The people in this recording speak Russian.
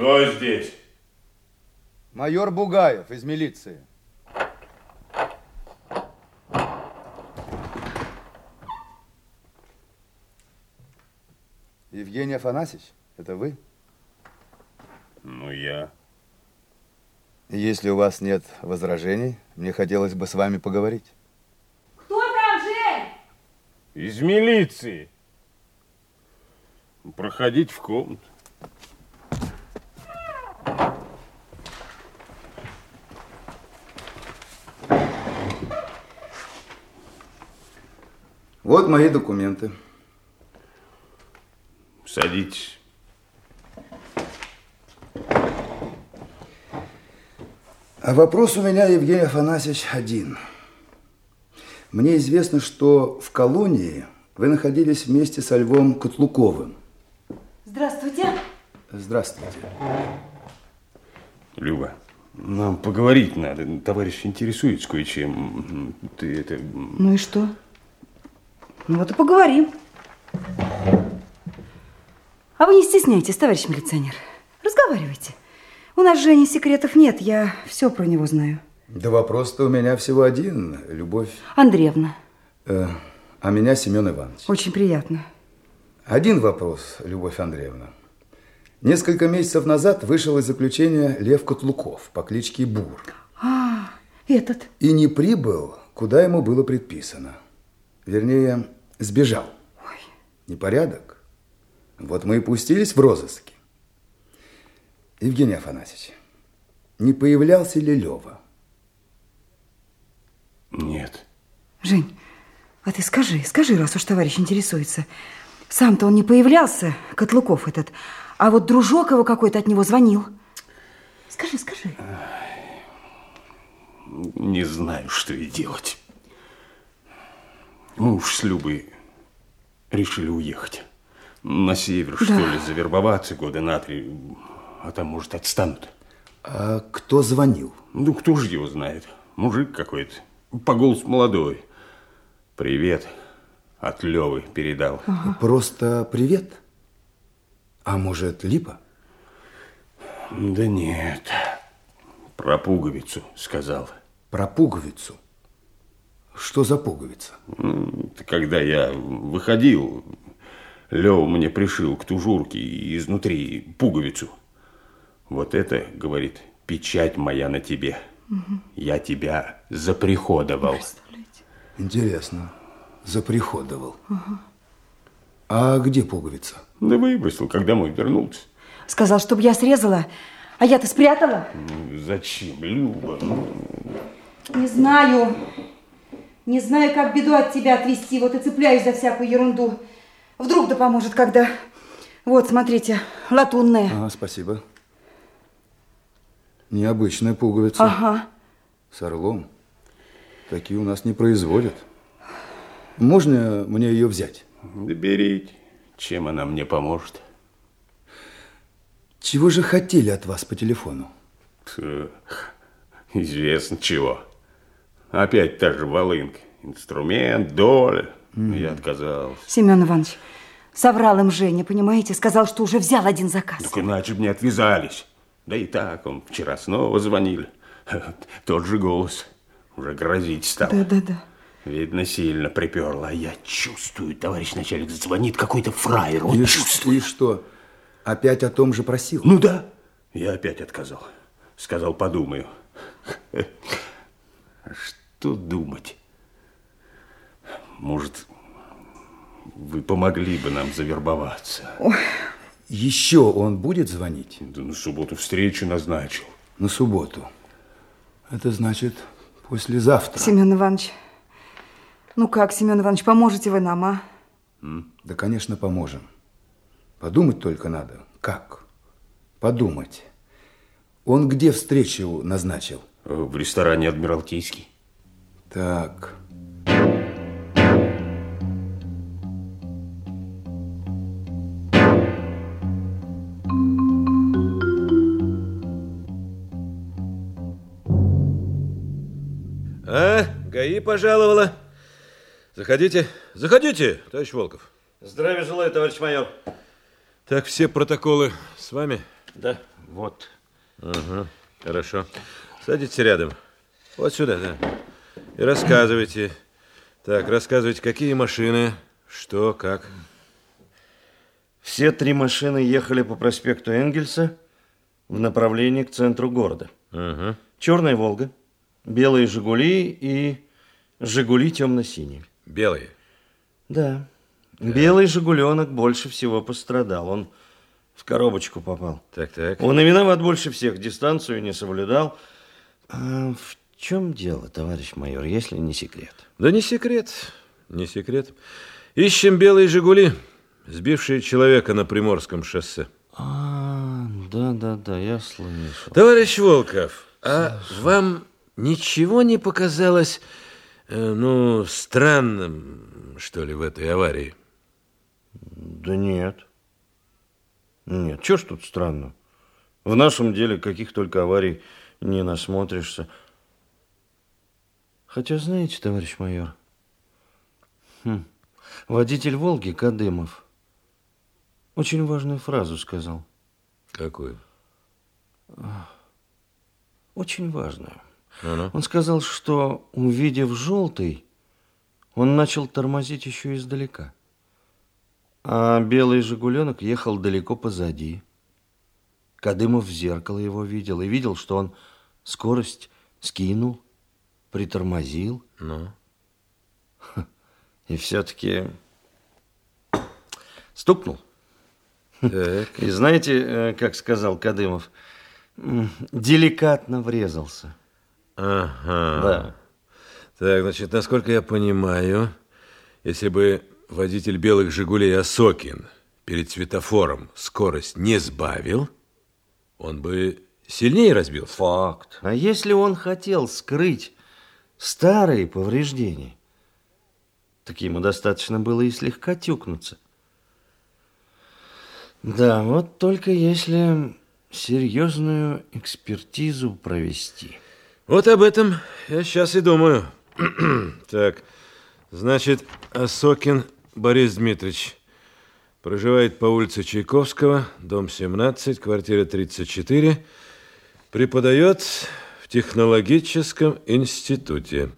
Кто здесь? Майор Бугаев из милиции. Евгений Афанасьевич, это вы? Ну, я. Если у вас нет возражений, мне хотелось бы с вами поговорить. Кто там, Жень? Из милиции. Проходить в комнату. Вот мои документы. Садитесь. А вопрос у меня, Евгений Афанасьевич, один. Мне известно, что в колонии вы находились вместе со Львом Котлуковым. Здравствуйте. Здравствуйте. Люба, нам поговорить надо. Товарищ интересуется кое-чем. Ты это... Ну и что? Ну вот и поговорим. А вы не стесняйтесь, товарищ милиционер. Разговаривайте. У нас Жени секретов нет, я все про него знаю. Да вопрос-то у меня всего один, Любовь. Андреевна. Э, а меня Семен Иванович. Очень приятно. Один вопрос, Любовь Андреевна. Несколько месяцев назад вышел из заключения Лев Котлуков по кличке Бур. А, этот. И не прибыл, куда ему было предписано. Вернее, сбежал. Ой. Непорядок. Вот мы и пустились в розыски. Евгений Афанасьевич, не появлялся ли Лева? Нет. Жень, а ты скажи, скажи, раз уж товарищ интересуется. Сам-то он не появлялся, Котлуков этот, а вот дружок его какой-то от него звонил. Скажи, скажи. Не знаю, что и делать. Мы уж с Любой решили уехать. На север, Да. что ли, завербоваться года на три. А там, может, отстанут. А кто звонил? Ну, кто же его знает? Мужик какой-то. По голосу молодой. Привет. От Левы передал. Просто привет? А может, Липа? Да нет. Про пуговицу сказал. Про пуговицу. Что за пуговица? Ну, это Когда я выходил, Лева мне пришил к тужурке изнутри пуговицу. Вот это, говорит, печать моя на тебе. Я тебя заприходовал. Интересно. Заприходовал. А где пуговица? Да выбросил, когда мой вернулся. Сказал, чтобы я срезала, а я-то спрятала. Ну, Зачем, Люба? Ну, Не знаю. Не знаю, как беду от тебя отвести. Вот и цепляюсь за всякую ерунду. Вдруг да поможет, когда... Вот, смотрите, латунная. А, спасибо. Необычная пуговица. Ага. С орлом. Такие у нас не производят. Можно мне ее взять? да берите. Чем она мне поможет? Чего же хотели от вас по телефону? Известно чего. Опять та же волынка. Инструмент, доля. Я отказался. Семен Иванович, соврал им Женя, понимаете? Сказал, что уже взял один заказ. Так иначе бы не отвязались. Да и так, он вчера снова звонили. Тот же голос. Уже грозить стал. Да-да-да. Видно, сильно приперло. А я чувствую, товарищ начальник звонит какой-то фраер. Вот И, чувствую. и что? Опять о том же просил? Ну да. Я опять отказал. Сказал, подумаю. А Что думать? Может, вы помогли бы нам завербоваться? Еще он будет звонить? Да на субботу встречу назначил. На субботу. Это значит послезавтра. Семен Иванович, ну как, Семен Иванович, поможете вы нам, а? Да, конечно, поможем. Подумать только надо. Как? Подумать. Он где встречу назначил? Э, В ресторане Адмиралтейский. Так. А, ГАИ пожаловала. Заходите, заходите, товарищ Волков. Здравия желаю, товарищ майор. Так, все протоколы с вами? Да, вот. Ага, хорошо. Садитесь рядом. Вот сюда, да. И рассказывайте. Так, рассказывайте, какие машины, что, как. Все три машины ехали по проспекту Энгельса в направлении к центру города. Ага. Черная «Волга», белые «Жигули» и «Жигули» темно-синие. Белые. Да. Белый «Жигуленок» больше всего пострадал. Он в коробочку попал. Так, так. Он и виноват больше всех. Дистанцию не соблюдал. А в чем дело, товарищ майор, если не секрет? Да не секрет, не секрет. Ищем белые «Жигули», сбившие человека на Приморском шоссе. А, да-да-да, я слышал. Товарищ Волков, а вам ничего не показалось, э, ну, странным, что ли, в этой аварии? Да нет. Нет, что ж тут странно? В нашем деле каких только аварий не насмотришься. Хотя, знаете, товарищ майор, хм, водитель «Волги» Кадымов очень важную фразу сказал. Какую? Очень важную. Ну-ну. Он сказал, что, увидев желтый, он начал тормозить еще издалека. А белый «Жигуленок» ехал далеко позади. Кадымов в зеркало его видел и видел, что он скорость скинул, притормозил. Ну? И все-таки стукнул. Так. И знаете, э, как сказал Кадымов, деликатно врезался. Ага. Да. Так, значит, насколько я понимаю, если бы водитель белых «Жигулей» Осокин перед светофором скорость не сбавил, он бы сильнее разбился. Факт. А если он хотел скрыть старые повреждения, так ему достаточно было и слегка тюкнуться. Да, вот только если серьезную экспертизу провести. Вот об этом я сейчас и думаю. так, значит, Осокин Борис Дмитриевич проживает по улице Чайковского, дом 17, квартира 34, преподает технологическом институте.